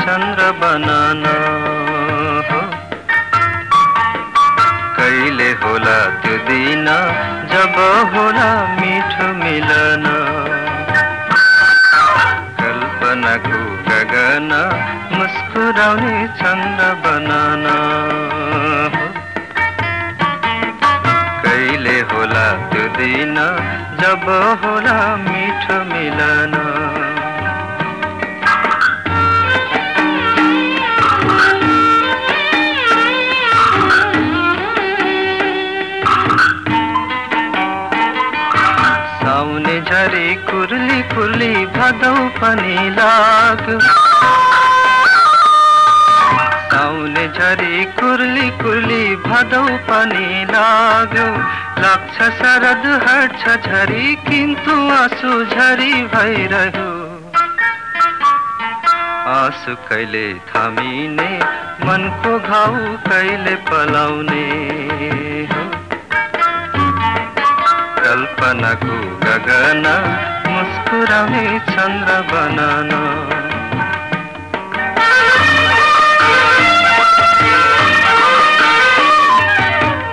चन्द्र banana. कैले होला त्यो दिन जब होला मिठो मिलन। कल्पनाको गगन मुस्कुराउने चन्द्र बनाना। कैले होला त्यो दिन जब होला मिठो मिलन। साउने झरी कुर्ली कुर्ली भदौ पनि लाग्यो साउने झरी कुर्ली कुर्ली भदौ पनि लाग्यो लाग्छ शरद हट्छ झरी किन्तु आँसु झरी भइरह्यो आँसु कहिले थामिने मनको घाउ कहिले पलाउने हो। कल्पनाको गगन मुस्कुराउने चन्द्र बनान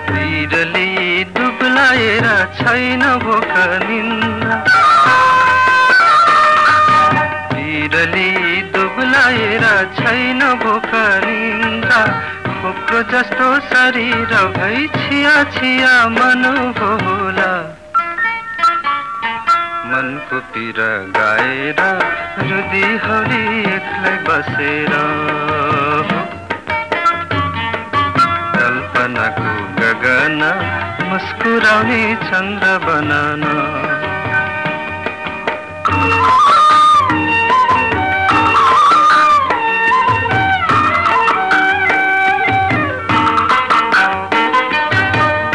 पिरले दुब्लाएर छैन भोक निन्द्रा पिरले दुब्लाएर छैन भोक निन्द्रा खोक्रो जस्तो शरीर भई छिया छिया मन होला पिर गाएर रुदी हरि एक्लै बसेर कल्पनाको गगन मुस्कुराउने चन्द्र बनान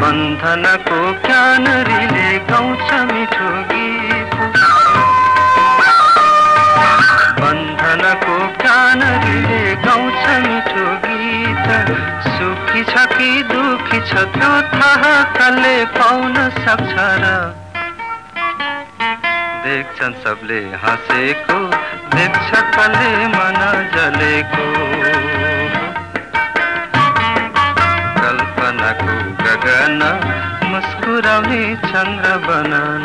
बन्धनको क्यानरीले गाउँछ मिठो बन्धनको क्यानरीले गाउँछ मिठो गीत सुखी छ कि दुखी छ त्यो थाहा कसले पाउन सक्छ र? देख्छन् सबले हाँसेको देख्छ कसले मन जलेको। कल्पनाको गगन मुस्कुराउने चन्द्र बनान